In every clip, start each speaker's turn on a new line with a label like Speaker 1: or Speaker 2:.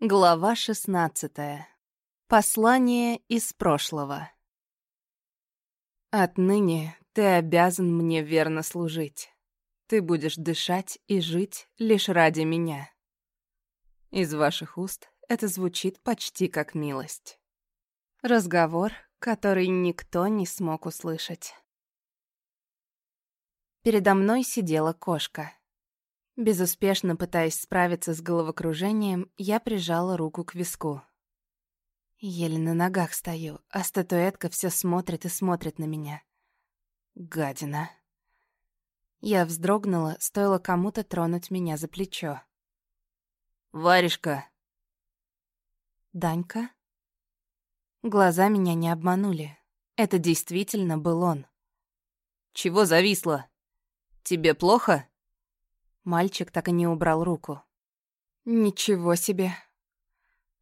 Speaker 1: Глава 16. Послание из прошлого. Отныне ты обязан мне верно служить. Ты будешь дышать и жить лишь ради меня. Из ваших уст это звучит почти как милость. Разговор, который никто не смог услышать. Передо мной сидела кошка. Безуспешно пытаясь справиться с головокружением, я прижала руку к виску. Еле на ногах стою, а статуэтка все смотрит и смотрит на меня. Гадина. Я вздрогнула, стоило кому-то тронуть меня за плечо. «Варежка!» «Данька?» Глаза меня не обманули. Это действительно был он. «Чего зависло? Тебе плохо?» Мальчик так и не убрал руку. Ничего себе.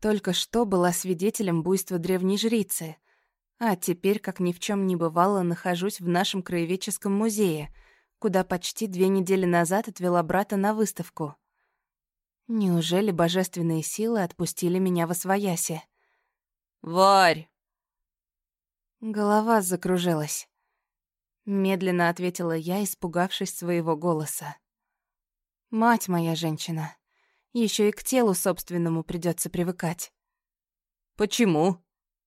Speaker 1: Только что была свидетелем буйства древней жрицы, а теперь, как ни в чем не бывало, нахожусь в нашем краеведческом музее, куда почти две недели назад отвела брата на выставку. Неужели божественные силы отпустили меня во свояси? «Варь!» Голова закружилась. Медленно ответила я, испугавшись своего голоса. Мать моя женщина. Еще и к телу собственному придется привыкать. Почему?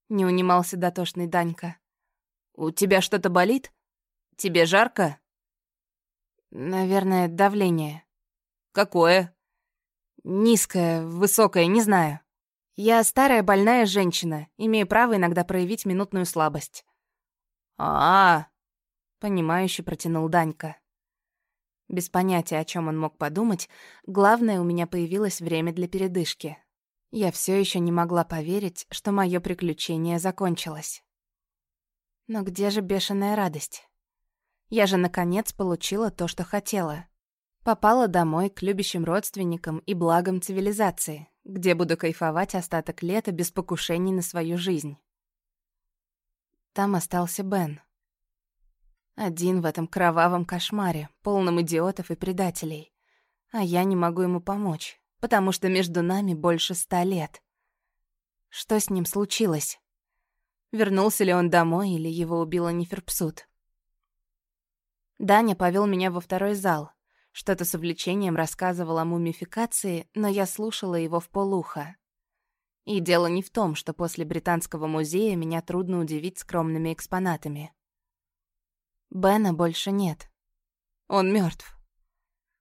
Speaker 1: Не унимался дотошный Данька. У тебя что-то болит? Тебе жарко? Наверное, давление. Какое? Низкое, высокое, не знаю. Я старая больная женщина, имею право иногда проявить минутную слабость. А, -а, -а понимающе протянул Данька. Без понятия, о чем он мог подумать, главное, у меня появилось время для передышки. Я все еще не могла поверить, что мое приключение закончилось. Но где же бешеная радость? Я же, наконец, получила то, что хотела. Попала домой к любящим родственникам и благам цивилизации, где буду кайфовать остаток лета без покушений на свою жизнь. Там остался Бен. Один в этом кровавом кошмаре, полном идиотов и предателей. А я не могу ему помочь, потому что между нами больше ста лет. Что с ним случилось? Вернулся ли он домой или его убила Неферпсут? Даня повел меня во второй зал. Что-то с увлечением рассказывал о мумификации, но я слушала его в полуха. И дело не в том, что после Британского музея меня трудно удивить скромными экспонатами. Бена больше нет. Он мертв.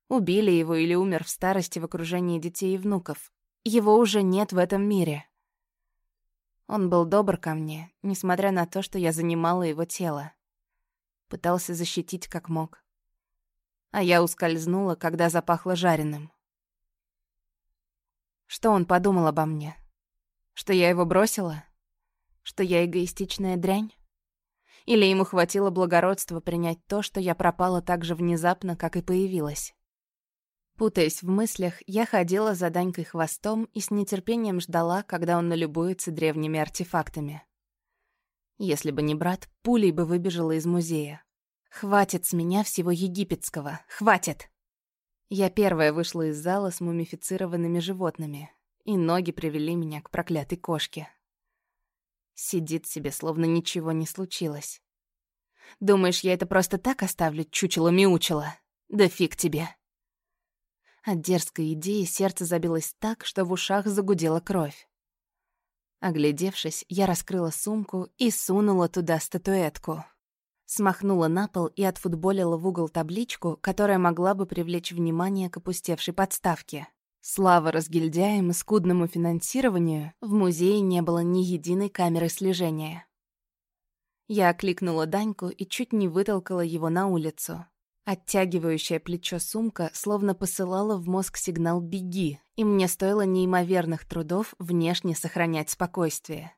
Speaker 1: Убили его или умер в старости в окружении детей и внуков. Его уже нет в этом мире. Он был добр ко мне, несмотря на то, что я занимала его тело. Пытался защитить как мог. А я ускользнула, когда запахло жареным. Что он подумал обо мне? Что я его бросила? Что я эгоистичная дрянь? Или ему хватило благородства принять то, что я пропала так же внезапно, как и появилась. Путаясь в мыслях, я ходила за Данькой хвостом и с нетерпением ждала, когда он налюбуется древними артефактами. Если бы не брат, пулей бы выбежала из музея. Хватит с меня всего египетского. Хватит! Я первая вышла из зала с мумифицированными животными, и ноги привели меня к проклятой кошке. Сидит себе, словно ничего не случилось. Думаешь, я это просто так оставлю, чучело-мяучело? Да фиг тебе. От дерзкой идеи сердце забилось так, что в ушах загудела кровь. Оглядевшись, я раскрыла сумку и сунула туда статуэтку. Смахнула на пол и отфутболила в угол табличку, которая могла бы привлечь внимание к опустевшей подставке. Слава разгильдяям и скудному финансированию, в музее не было ни единой камеры слежения. Я окликнула Даньку и чуть не вытолкала его на улицу. Оттягивающая плечо сумка словно посылала в мозг сигнал «беги», и мне стоило неимоверных трудов внешне сохранять спокойствие.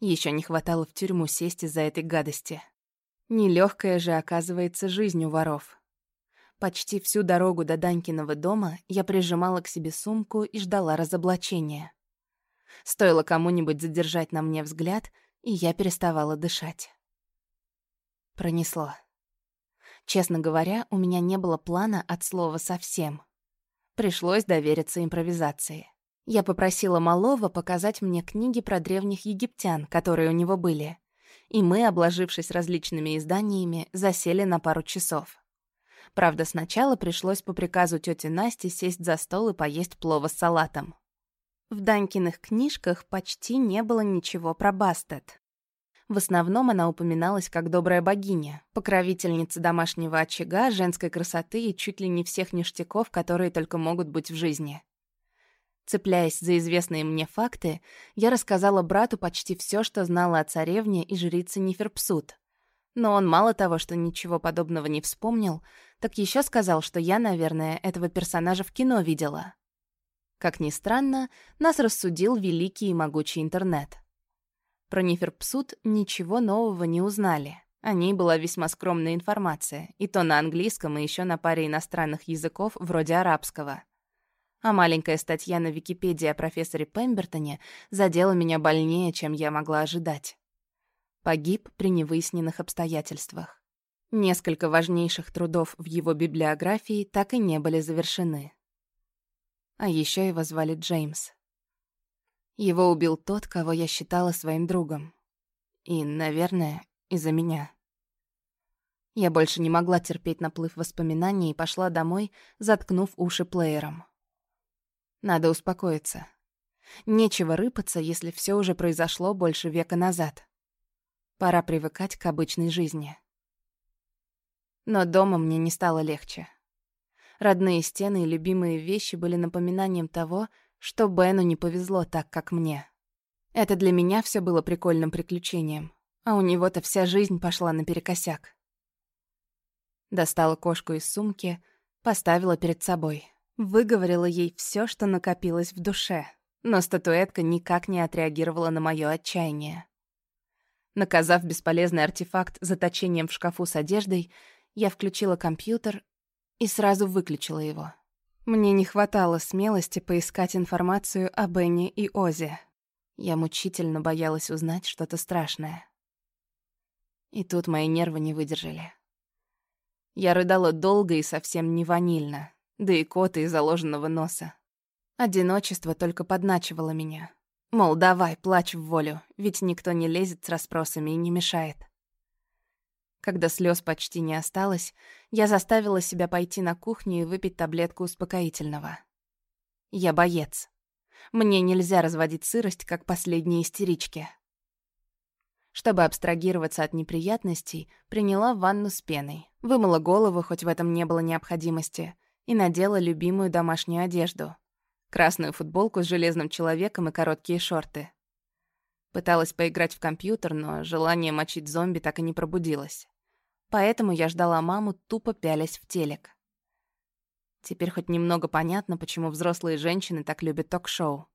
Speaker 1: Еще не хватало в тюрьму сесть из-за этой гадости. Нелегкая же оказывается жизнь у воров. Почти всю дорогу до Данькиного дома я прижимала к себе сумку и ждала разоблачения. Стоило кому-нибудь задержать на мне взгляд, и я переставала дышать. Пронесло. Честно говоря, у меня не было плана от слова совсем. Пришлось довериться импровизации. Я попросила малого показать мне книги про древних египтян, которые у него были. И мы, обложившись различными изданиями, засели на пару часов. Правда, сначала пришлось по приказу тети Насти сесть за стол и поесть плова с салатом. В Данькиных книжках почти не было ничего про Бастет. В основном она упоминалась как добрая богиня, покровительница домашнего очага, женской красоты и чуть ли не всех ништяков, которые только могут быть в жизни. Цепляясь за известные мне факты, я рассказала брату почти все, что знала о царевне и жрице Неферпсут. Но он мало того, что ничего подобного не вспомнил, так еще сказал, что я, наверное, этого персонажа в кино видела. Как ни странно, нас рассудил великий и могучий интернет. Про Неферпсут ничего нового не узнали. О ней была весьма скромная информация, и то на английском, и еще на паре иностранных языков, вроде арабского. А маленькая статья на Википедии о профессоре Пембертоне задела меня больнее, чем я могла ожидать. Погиб при невыясненных обстоятельствах. Несколько важнейших трудов в его библиографии так и не были завершены. А еще его звали Джеймс. Его убил тот, кого я считала своим другом. И, наверное, из-за меня. Я больше не могла терпеть наплыв воспоминаний и пошла домой, заткнув уши плеером. Надо успокоиться. Нечего рыпаться, если все уже произошло больше века назад. Пора привыкать к обычной жизни. Но дома мне не стало легче. Родные стены и любимые вещи были напоминанием того, что Бену не повезло так, как мне. Это для меня все было прикольным приключением, а у него-то вся жизнь пошла наперекосяк. Достала кошку из сумки, поставила перед собой. Выговорила ей все, что накопилось в душе, но статуэтка никак не отреагировала на мое отчаяние. Наказав бесполезный артефакт заточением в шкафу с одеждой, я включила компьютер и сразу выключила его. Мне не хватало смелости поискать информацию о Бенни и Озе. Я мучительно боялась узнать что-то страшное. И тут мои нервы не выдержали. Я рыдала долго и совсем не ванильно, да и коты из заложенного носа. Одиночество только подначивало меня. Мол, давай, плачь в волю, ведь никто не лезет с расспросами и не мешает. Когда слез почти не осталось, я заставила себя пойти на кухню и выпить таблетку успокоительного. Я боец. Мне нельзя разводить сырость, как последние истерички. Чтобы абстрагироваться от неприятностей, приняла ванну с пеной, вымыла голову, хоть в этом не было необходимости, и надела любимую домашнюю одежду. Красную футболку с железным человеком и короткие шорты. Пыталась поиграть в компьютер, но желание мочить зомби так и не пробудилось. Поэтому я ждала маму, тупо пялясь в телек. Теперь хоть немного понятно, почему взрослые женщины так любят ток-шоу.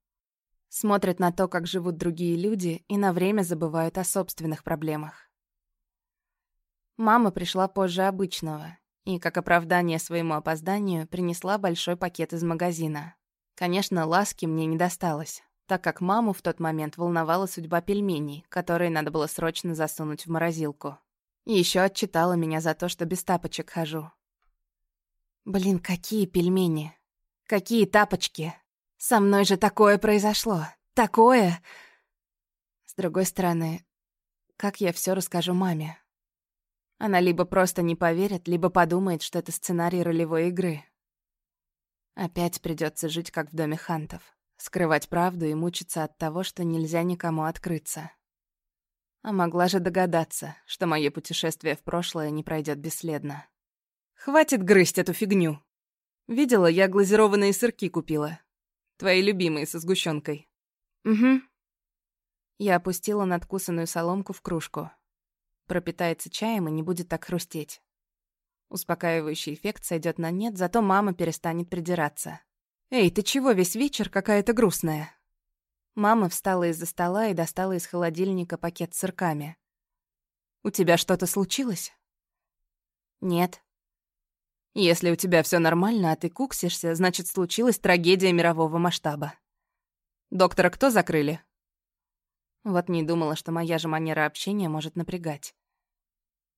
Speaker 1: Смотрят на то, как живут другие люди, и на время забывают о собственных проблемах. Мама пришла позже обычного, и, как оправдание своему опозданию, принесла большой пакет из магазина. Конечно, ласки мне не досталось, так как маму в тот момент волновала судьба пельменей, которые надо было срочно засунуть в морозилку. И еще отчитала меня за то, что без тапочек хожу. Блин, какие пельмени? Какие тапочки? Со мной же такое произошло. Такое! С другой стороны, как я все расскажу маме? Она либо просто не поверит, либо подумает, что это сценарий ролевой игры. Опять придется жить, как в доме Хантов. Скрывать правду и мучиться от того, что нельзя никому открыться. А могла же догадаться, что мое путешествие в прошлое не пройдет бесследно. «Хватит грызть эту фигню!» «Видела, я глазированные сырки купила. Твои любимые со сгущенкой. «Угу». Я опустила надкусанную соломку в кружку. Пропитается чаем и не будет так хрустеть. Успокаивающий эффект сойдет на нет, зато мама перестанет придираться. «Эй, ты чего весь вечер какая-то грустная?» Мама встала из-за стола и достала из холодильника пакет с сырками. «У тебя что-то случилось?» «Нет». «Если у тебя все нормально, а ты куксишься, значит, случилась трагедия мирового масштаба. Доктора кто закрыли?» Вот не думала, что моя же манера общения может напрягать.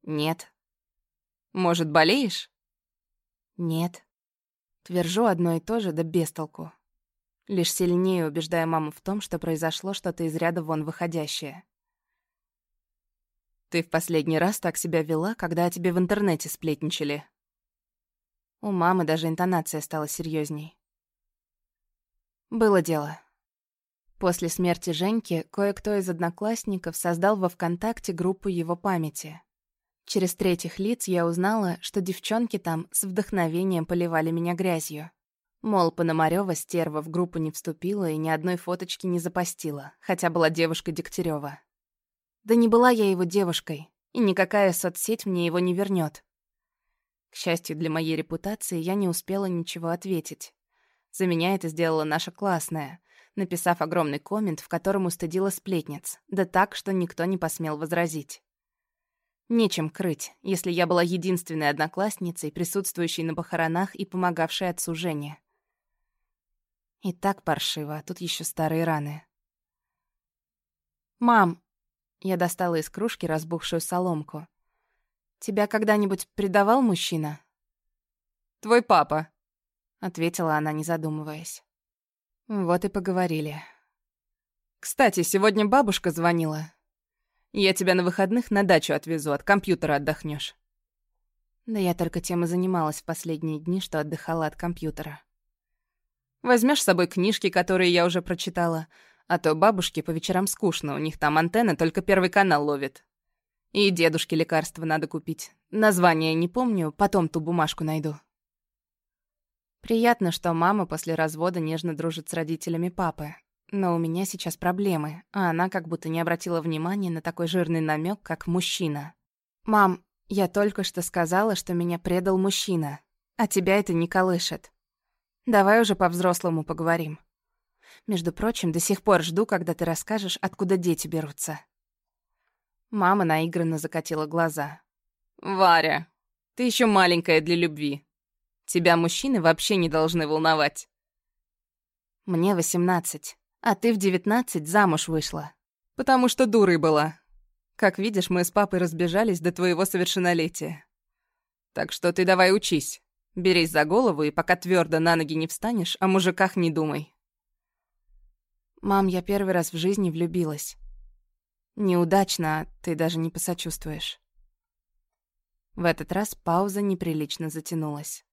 Speaker 1: «Нет», может, болеешь?» «Нет». Твержу одно и то же, да без толку. лишь сильнее убеждая маму в том, что произошло что-то из ряда вон выходящее. «Ты в последний раз так себя вела, когда о тебе в интернете сплетничали?» У мамы даже интонация стала серьезней. Было дело. После смерти Женьки кое-кто из одноклассников создал во ВКонтакте группу его памяти. Через третьих лиц я узнала, что девчонки там с вдохновением поливали меня грязью. Мол, Пономарёва стерва в группу не вступила и ни одной фоточки не запостила, хотя была девушка Дегтярёва. Да не была я его девушкой, и никакая соцсеть мне его не вернет. К счастью для моей репутации, я не успела ничего ответить. За меня это сделала наша классная, написав огромный коммент, в котором устыдила сплетниц, да так, что никто не посмел возразить. Нечем крыть, если я была единственной одноклассницей, присутствующей на похоронах и помогавшей отцу Жене. И так паршиво, а тут еще старые раны. «Мам!» Я достала из кружки разбухшую соломку. «Тебя когда-нибудь предавал мужчина?»
Speaker 2: «Твой папа», —
Speaker 1: ответила она, не задумываясь. Вот и поговорили.
Speaker 2: «Кстати, сегодня бабушка звонила. Я тебя на выходных на дачу отвезу, от компьютера отдохнешь.
Speaker 1: Да я только тем и занималась в последние дни, что отдыхала от компьютера.
Speaker 2: Возьмешь с собой книжки, которые я уже прочитала, а то бабушке по вечерам скучно, у них там антенна только первый канал ловит. И дедушке лекарства надо купить. Название не помню, потом ту бумажку найду.
Speaker 1: Приятно, что мама после развода нежно дружит с родителями папы. Но у меня сейчас проблемы, а она как будто не обратила внимания на такой жирный намек, как мужчина. «Мам, я только что сказала, что меня предал мужчина, а тебя это не колышет. Давай уже по-взрослому поговорим. Между прочим, до сих пор жду, когда ты расскажешь, откуда дети берутся». Мама наигранно закатила глаза.
Speaker 2: «Варя, ты еще маленькая для любви. Тебя мужчины вообще не должны волновать».
Speaker 1: «Мне восемнадцать. А ты в девятнадцать замуж вышла.
Speaker 2: Потому что дурой была. Как видишь, мы с папой разбежались до твоего совершеннолетия. Так что ты давай учись. Берись за голову, и пока твердо на ноги не встанешь, о мужиках не думай.
Speaker 1: Мам, я первый раз в жизни влюбилась. Неудачно, а ты даже не посочувствуешь. В этот раз пауза неприлично затянулась.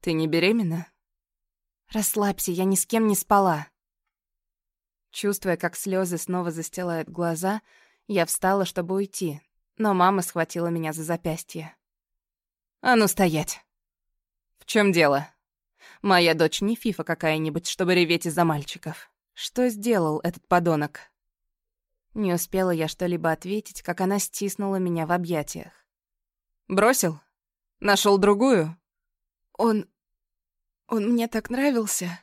Speaker 2: Ты не беременна?
Speaker 1: Расслабься, я ни с кем не спала. Чувствуя, как слезы снова застилают глаза, я встала, чтобы уйти, но мама схватила меня за запястье.
Speaker 2: «А ну стоять!» «В чем дело? Моя дочь не фифа какая-нибудь, чтобы реветь из-за мальчиков. Что сделал этот подонок?»
Speaker 1: Не успела я что-либо ответить, как она стиснула меня в объятиях.
Speaker 2: «Бросил? Нашел другую?»
Speaker 1: «Он... он мне так нравился...»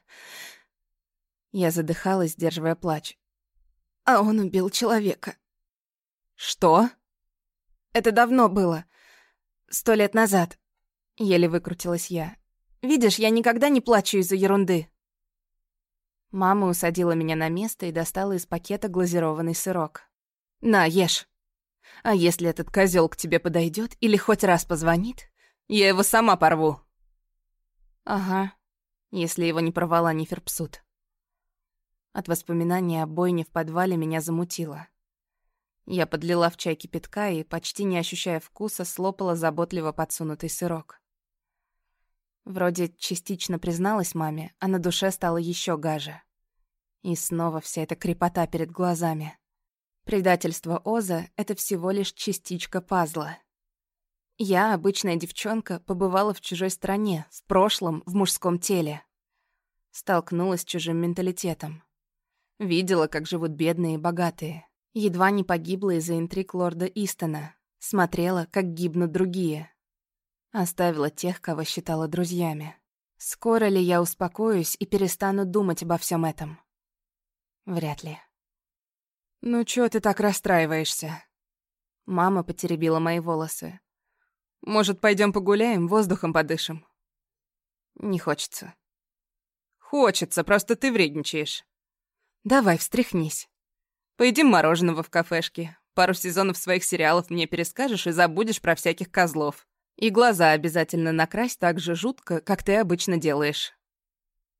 Speaker 1: Я задыхалась, сдерживая плач. А он убил человека.
Speaker 2: Что?
Speaker 1: Это давно было. Сто лет назад. Еле выкрутилась я. Видишь, я никогда не плачу из-за ерунды. Мама усадила меня на место и достала из пакета глазированный сырок.
Speaker 2: «На, ешь. А если этот козел к тебе подойдет или хоть раз позвонит, я его сама порву».
Speaker 1: «Ага, если его не порвала Ниферпсут». От воспоминания о бойне в подвале меня замутило. Я подлила в чай кипятка и, почти не ощущая вкуса, слопала заботливо подсунутый сырок. Вроде частично призналась маме, а на душе стало еще гаже. И снова вся эта крепота перед глазами. Предательство Оза — это всего лишь частичка пазла. Я, обычная девчонка, побывала в чужой стране, в прошлом, в мужском теле. Столкнулась с чужим менталитетом. Видела, как живут бедные и богатые. Едва не погибла из-за интриг лорда Истона. Смотрела, как гибнут другие. Оставила тех, кого считала друзьями. Скоро ли я успокоюсь и перестану думать обо всем этом? Вряд ли.
Speaker 2: «Ну чё ты так расстраиваешься?»
Speaker 1: Мама потеребила мои волосы.
Speaker 2: «Может, пойдем погуляем, воздухом подышим?»
Speaker 1: «Не хочется».
Speaker 2: «Хочется, просто ты вредничаешь».
Speaker 1: Давай, встряхнись.
Speaker 2: Поедим мороженого в кафешке. Пару сезонов своих сериалов мне перескажешь и забудешь про всяких козлов. И глаза обязательно накрась так же жутко, как ты обычно делаешь.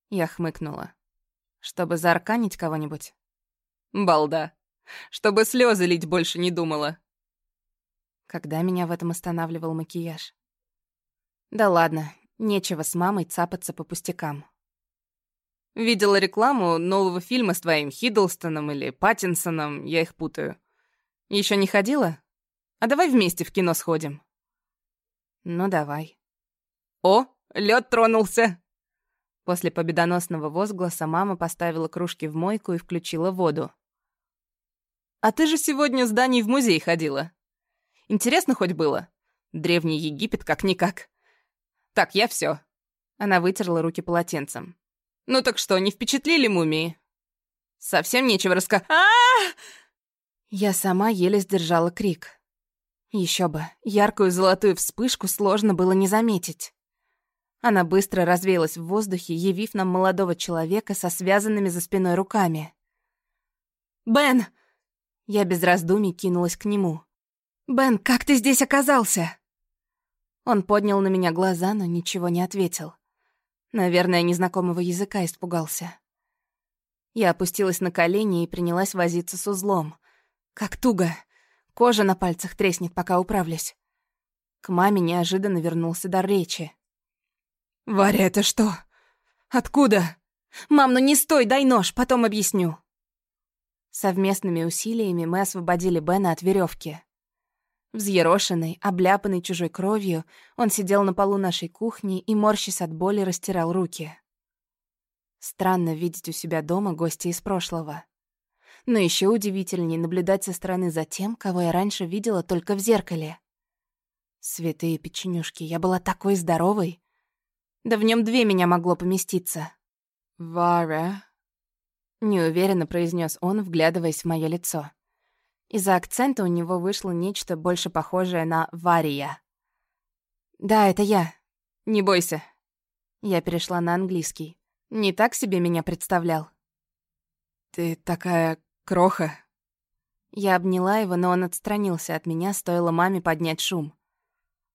Speaker 1: Я хмыкнула. Чтобы заарканить кого-нибудь?
Speaker 2: Балда. Чтобы слезы лить больше не думала.
Speaker 1: Когда меня в этом останавливал макияж? Да ладно, нечего с мамой цапаться по пустякам.
Speaker 2: Видела рекламу нового фильма с твоим Хиддлстоном или Паттинсоном, я их путаю. Еще не ходила? А давай вместе в кино сходим.
Speaker 1: Ну, давай.
Speaker 2: О, лед тронулся.
Speaker 1: После победоносного возгласа мама поставила кружки в мойку и включила воду.
Speaker 2: «А ты же сегодня с Даней в музей ходила. Интересно хоть было? Древний Египет как-никак. Так, я все.
Speaker 1: Она вытерла руки полотенцем.
Speaker 2: «Ну так что, не впечатлили мумии?» «Совсем нечего раска...» а
Speaker 1: Я сама еле сдержала крик. Еще бы, яркую золотую вспышку сложно было не заметить. Она быстро развеялась в воздухе, явив нам молодого человека со связанными за спиной руками. «Бен!» Я без раздумий кинулась к нему. «Бен, как ты здесь оказался?» Он поднял на меня глаза, но ничего не ответил. Наверное, незнакомого языка испугался. Я опустилась на колени и принялась возиться с узлом. Как туго. Кожа на пальцах треснет, пока управлюсь. К маме неожиданно вернулся дар речи.
Speaker 2: «Варя, это что? Откуда?»
Speaker 1: «Мам, ну не стой, дай нож, потом объясню». Совместными усилиями мы освободили Бена от веревки. Взъерошенный, обляпанный чужой кровью, он сидел на полу нашей кухни и, морщись от боли, растирал руки. Странно видеть у себя дома гостя из прошлого. Но еще удивительнее наблюдать со стороны за тем, кого я раньше видела только в зеркале. Святые печенюшки, я была такой здоровой. Да в нем две меня могло поместиться.
Speaker 2: «Вара», —
Speaker 1: неуверенно произнес он, вглядываясь в мое лицо. Из-за акцента у него вышло нечто больше похожее на «вария». «Да, это я. Не бойся». Я перешла на английский. Не так себе меня представлял.
Speaker 2: «Ты такая кроха».
Speaker 1: Я обняла его, но он отстранился от меня, стоило маме поднять шум.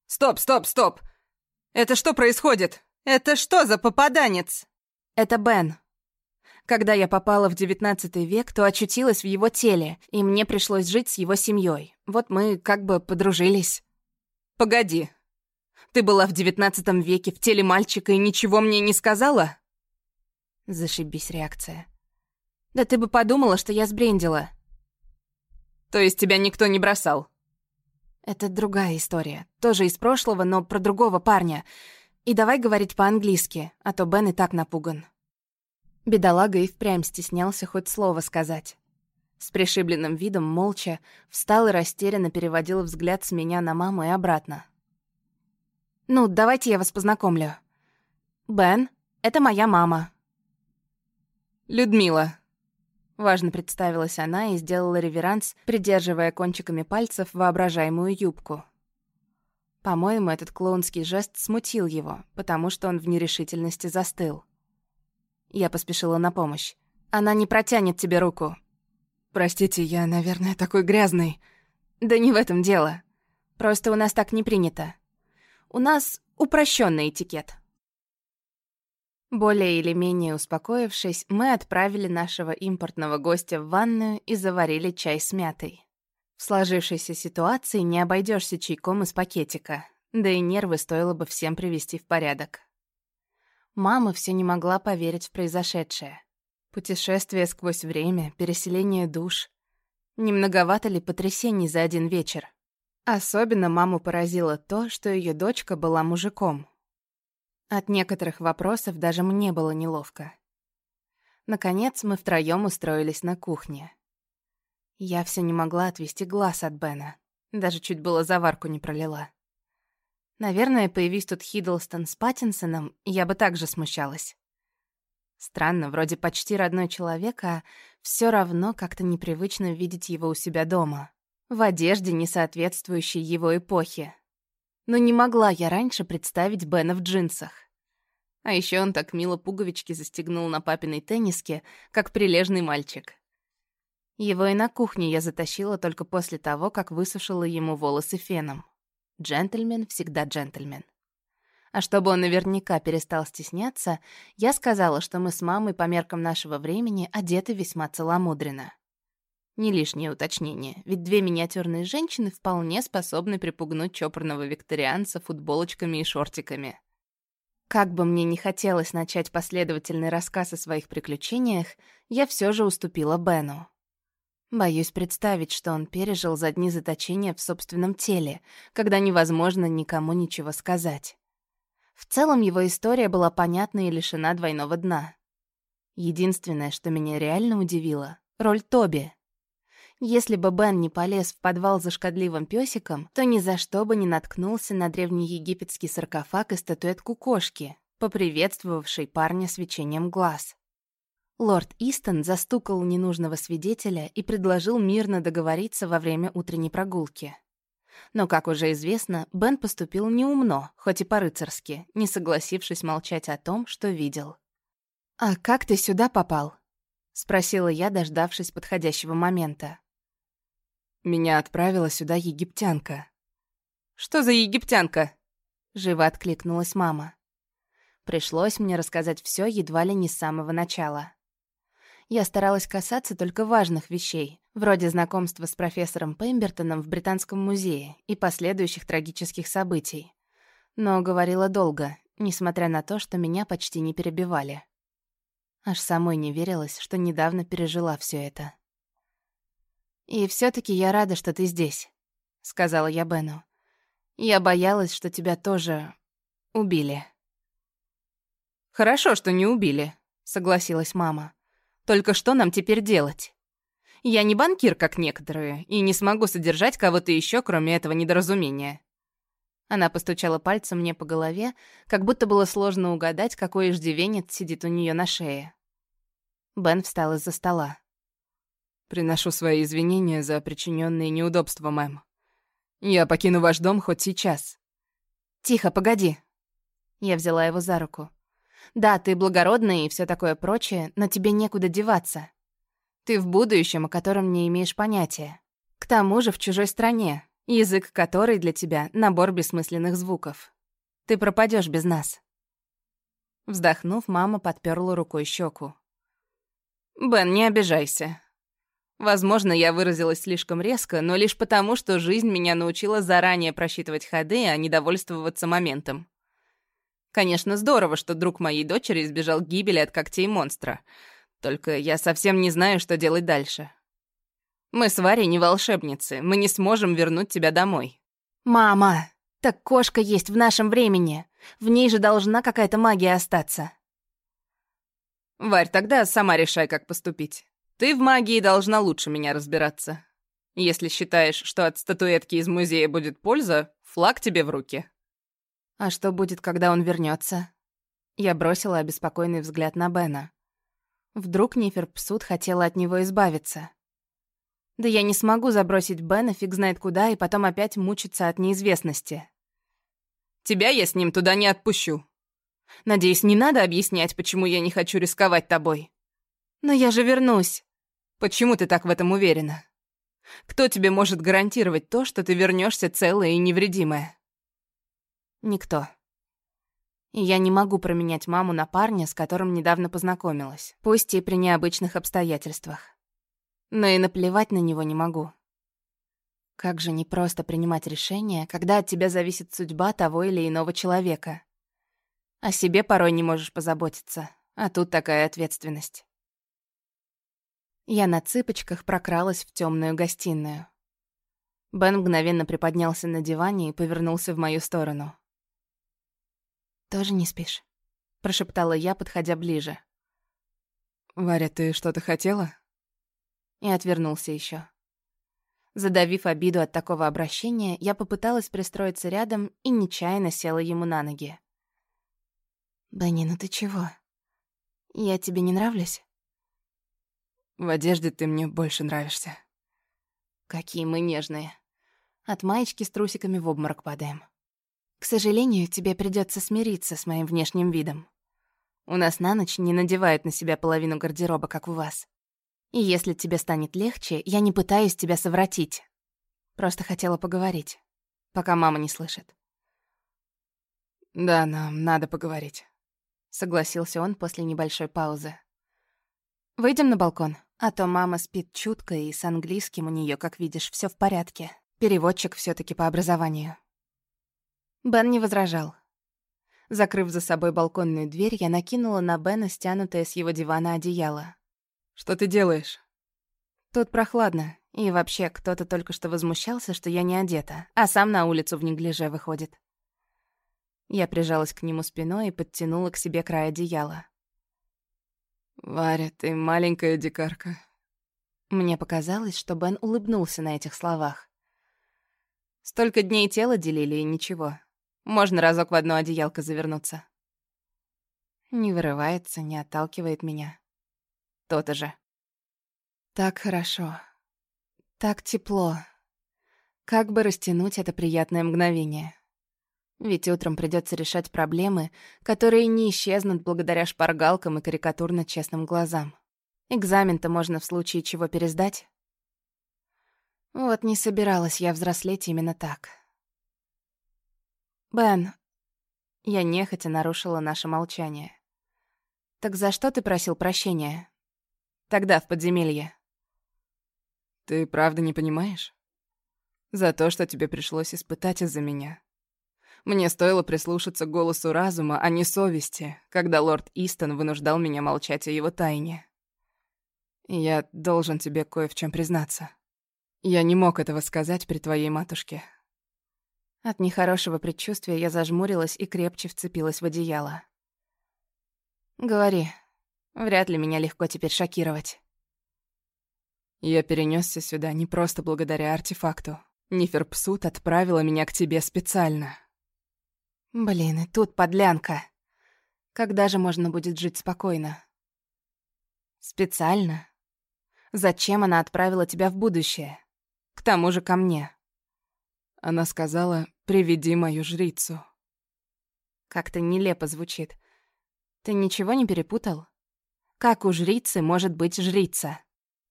Speaker 2: «Стоп, стоп, стоп! Это что происходит?» «Это что за попаданец?»
Speaker 1: «Это Бен. Когда я попала в девятнадцатый век, то очутилась в его теле, и мне пришлось жить с его семьей. Вот мы как бы подружились».
Speaker 2: «Погоди. Ты была в девятнадцатом веке в теле мальчика и ничего мне не сказала?»
Speaker 1: Зашибись реакция. «Да ты бы подумала, что я сбрендила».
Speaker 2: «То есть тебя никто не бросал?»
Speaker 1: «Это другая история. Тоже из прошлого, но про другого парня. И давай говорить по-английски, а то Бен и так напуган. Бедолага и впрямь стеснялся хоть слово сказать. С пришибленным видом, молча, встал и растерянно переводил взгляд с меня на маму и обратно. «Ну, давайте я вас познакомлю. Бен, это моя мама».
Speaker 2: «Людмила», —
Speaker 1: важно представилась она и сделала реверанс, придерживая кончиками пальцев воображаемую юбку. По-моему, этот клоунский жест смутил его, потому что он в нерешительности застыл. Я поспешила на помощь. «Она не протянет тебе руку».
Speaker 2: «Простите, я, наверное, такой грязный».
Speaker 1: «Да не в этом дело. Просто у нас так не принято. У нас упрощенный этикет». Более или менее успокоившись, мы отправили нашего импортного гостя в ванную и заварили чай с мятой. В сложившейся ситуации не обойдешься чайком из пакетика, да и нервы стоило бы всем привести в порядок. Мама все не могла поверить в произошедшее. Путешествие сквозь время, переселение душ. Не многовато ли потрясений за один вечер? Особенно маму поразило то, что ее дочка была мужиком. От некоторых вопросов даже мне было неловко. Наконец мы втроем устроились на кухне. Я все не могла отвести глаз от Бена. Даже чуть было заварку не пролила. Наверное, появись тут Хиддлстон с Паттинсоном, я бы также смущалась. Странно, вроде почти родной человек, а все равно как-то непривычно видеть его у себя дома. В одежде, не соответствующей его эпохе. Но не могла я раньше представить Бена в джинсах. А еще он так мило пуговички застегнул на папиной тенниске, как прилежный мальчик. Его и на кухне я затащила только после того, как высушила ему волосы феном. Джентльмен всегда джентльмен. А чтобы он наверняка перестал стесняться, я сказала, что мы с мамой по меркам нашего времени одеты весьма целомудренно. Не лишнее уточнение, ведь две миниатюрные женщины вполне способны припугнуть чопорного викторианца футболочками и шортиками. Как бы мне ни хотелось начать последовательный рассказ о своих приключениях, я все же уступила Бену. Боюсь представить, что он пережил за дни заточения в собственном теле, когда невозможно никому ничего сказать. В целом его история была понятна и лишена двойного дна. Единственное, что меня реально удивило — роль Тоби. Если бы Бен не полез в подвал за шкодливым песиком, то ни за что бы не наткнулся на древнеегипетский саркофаг и статуэтку кошки, поприветствовавшей парня свечением глаз. Лорд Истон застукал ненужного свидетеля и предложил мирно договориться во время утренней прогулки. Но, как уже известно, Бен поступил неумно, хоть и по-рыцарски, не согласившись молчать о том, что видел. «А как ты сюда попал?» — спросила я, дождавшись подходящего момента.
Speaker 2: «Меня отправила сюда египтянка». «Что за египтянка?»
Speaker 1: — живо откликнулась мама. Пришлось мне рассказать все едва ли не с самого начала. Я старалась касаться только важных вещей, вроде знакомства с профессором Пембертоном в Британском музее и последующих трагических событий. Но говорила долго, несмотря на то, что меня почти не перебивали. Аж самой не верилось, что недавно пережила все это. «И все таки я рада, что ты здесь», — сказала я Бену. «Я боялась, что тебя тоже убили».
Speaker 2: «Хорошо, что не убили», — согласилась мама. Только что нам теперь делать? Я не банкир, как некоторые, и не смогу содержать кого-то еще, кроме этого недоразумения.
Speaker 1: Она постучала пальцем мне по голове, как будто было сложно угадать, какой иждивенец сидит у нее на шее. Бен встал из-за стола.
Speaker 2: «Приношу свои извинения за причиненные неудобства, мэм. Я покину ваш дом хоть сейчас».
Speaker 1: «Тихо, погоди». Я взяла его за руку. Да, ты благородный и все такое прочее, но тебе некуда деваться. Ты в будущем, о котором не имеешь понятия. К тому же в чужой стране, язык которой для тебя — набор бессмысленных звуков. Ты пропадешь без нас». Вздохнув, мама подперла рукой щеку.
Speaker 2: «Бен, не обижайся. Возможно, я выразилась слишком резко, но лишь потому, что жизнь меня научила заранее просчитывать ходы, а не довольствоваться моментом. Конечно, здорово, что друг моей дочери избежал гибели от когтей монстра. Только я совсем не знаю, что делать дальше. Мы с Варей не волшебницы, мы не сможем вернуть тебя домой.
Speaker 1: «Мама, так кошка есть в нашем времени. В ней же должна какая-то магия остаться».
Speaker 2: «Варь, тогда сама решай, как поступить. Ты в магии должна лучше меня разбираться. Если считаешь, что от статуэтки из музея будет польза, флаг тебе в руки».
Speaker 1: А что будет, когда он вернется? Я бросила обеспокоенный взгляд на Бена. Вдруг Ниферпсут хотела от него избавиться. Да я не смогу забросить Бена фиг знает куда и потом опять мучиться от неизвестности.
Speaker 2: Тебя я с ним туда не отпущу. Надеюсь, не надо объяснять, почему я не хочу рисковать тобой.
Speaker 1: Но я же вернусь.
Speaker 2: Почему ты так в этом уверена? Кто тебе может гарантировать то, что ты вернешься целая и невредимая?
Speaker 1: Никто. И я не могу променять маму на парня, с которым недавно познакомилась, пусть и при необычных обстоятельствах. Но и наплевать на него не могу. Как же непросто принимать решения, когда от тебя зависит судьба того или иного человека. О себе порой не можешь позаботиться, а тут такая ответственность. Я на цыпочках прокралась в темную гостиную. Бен мгновенно приподнялся на диване и повернулся в мою сторону. «Тоже не спишь?» — прошептала я, подходя ближе.
Speaker 2: «Варя, ты что-то хотела?»
Speaker 1: И отвернулся еще. Задавив обиду от такого обращения, я попыталась пристроиться рядом и нечаянно села ему на ноги. «Бенни, ну ты чего? Я тебе не нравлюсь?»
Speaker 2: «В одежде ты мне больше нравишься».
Speaker 1: «Какие мы нежные. От маечки с трусиками в обморок падаем». К сожалению, тебе придется смириться с моим внешним видом. У нас на ночь не надевают на себя половину гардероба, как у вас. И если тебе станет легче, я не пытаюсь тебя совратить. Просто хотела поговорить, пока мама не слышит.
Speaker 2: Да, нам надо поговорить.
Speaker 1: Согласился он после небольшой паузы. Выйдем на балкон, а то мама спит чутко, и с английским у нее, как видишь, все в порядке. Переводчик все таки по образованию. Бен не возражал. Закрыв за собой балконную дверь, я накинула на Бена стянутое с его дивана одеяло.
Speaker 2: «Что ты делаешь?»
Speaker 1: «Тут прохладно. И вообще, кто-то только что возмущался, что я не одета, а сам на улицу в неглиже выходит». Я прижалась к нему спиной и подтянула к себе край одеяла.
Speaker 2: «Варя, ты маленькая дикарка».
Speaker 1: Мне показалось, что Бен улыбнулся на этих словах. Столько дней тело делили, и ничего. Можно разок в одно одеялко завернуться. Не вырывается, не отталкивает меня. То-то же. Так хорошо. Так тепло. Как бы растянуть это приятное мгновение? Ведь утром придется решать проблемы, которые не исчезнут благодаря шпаргалкам и карикатурно честным глазам. Экзамен-то можно в случае чего пересдать. Вот не собиралась я взрослеть именно так. «Бен...» Я нехотя нарушила наше молчание. «Так за что ты просил прощения? Тогда, в подземелье».
Speaker 2: «Ты правда не понимаешь? За то, что тебе пришлось испытать из-за меня. Мне стоило прислушаться к голосу разума, а не совести, когда лорд Истон вынуждал меня молчать о его тайне. Я должен тебе кое в чем признаться. Я не мог этого сказать при твоей матушке,
Speaker 1: от нехорошего предчувствия я зажмурилась и крепче вцепилась в одеяло. «Говори. Вряд ли меня легко теперь шокировать».
Speaker 2: Я перенесся сюда не просто благодаря артефакту. Ниферпсут отправила меня к тебе специально.
Speaker 1: Блин, и тут подлянка. Когда же можно будет жить спокойно? Специально? Зачем она отправила тебя в будущее? К тому же ко мне.
Speaker 2: Она сказала, приведи мою жрицу.
Speaker 1: Как-то нелепо звучит. Ты ничего не перепутал? Как у жрицы может быть жрица?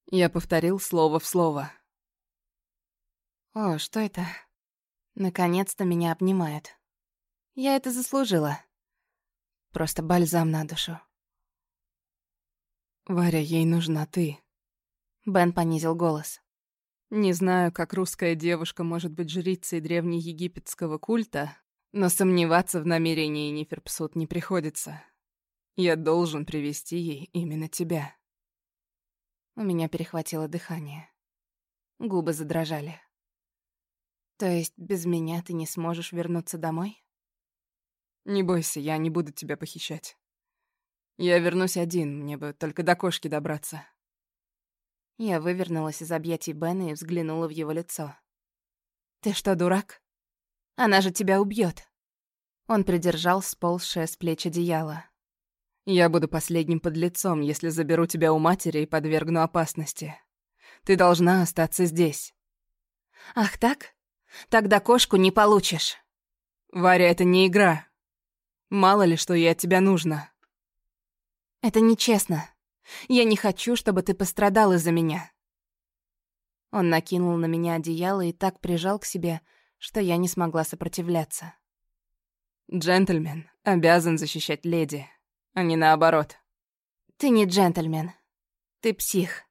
Speaker 2: Я повторил слово в слово.
Speaker 1: О, что это? Наконец-то меня обнимают. Я это заслужила. Просто бальзам на душу.
Speaker 2: Варя, ей нужна ты.
Speaker 1: Бен понизил голос.
Speaker 2: Не знаю, как русская девушка может быть жрицей древнеегипетского культа, но сомневаться в намерении Ниферпсут не приходится. Я должен привести ей именно тебя.
Speaker 1: У меня перехватило дыхание. Губы задрожали. То есть без меня ты не сможешь вернуться домой?
Speaker 2: Не бойся, я не буду тебя похищать. Я вернусь один, мне бы только до кошки добраться.
Speaker 1: Я вывернулась из объятий Бена и взглянула в его лицо. «Ты что, дурак? Она же тебя убьет. Он придержал сползшее с плеч одеяло.
Speaker 2: «Я буду последним подлецом, если заберу тебя у матери и подвергну опасности. Ты должна остаться здесь».
Speaker 1: «Ах так? Тогда кошку не получишь».
Speaker 2: «Варя, это не игра. Мало ли, что ей от тебя нужно».
Speaker 1: «Это нечестно. Я не хочу, чтобы ты пострадал из-за меня». Он накинул на меня одеяло и так прижал к себе, что я не смогла сопротивляться.
Speaker 2: «Джентльмен обязан защищать леди, а не наоборот».
Speaker 1: «Ты не джентльмен. Ты псих».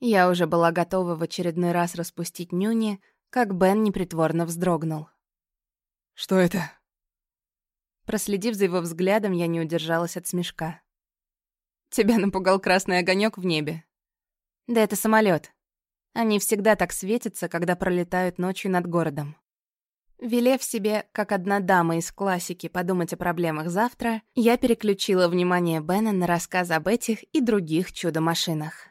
Speaker 1: Я уже была готова в очередной раз распустить нюни, как Бен непритворно вздрогнул.
Speaker 2: «Что это?»
Speaker 1: Проследив за его взглядом, я не удержалась от смешка. Тебя напугал красный огонек в небе. Да это самолет. Они всегда так светятся, когда пролетают ночью над городом. Велев себе, как одна дама из классики, подумать о проблемах завтра, я переключила внимание Бена на рассказ об этих и других чудо-машинах.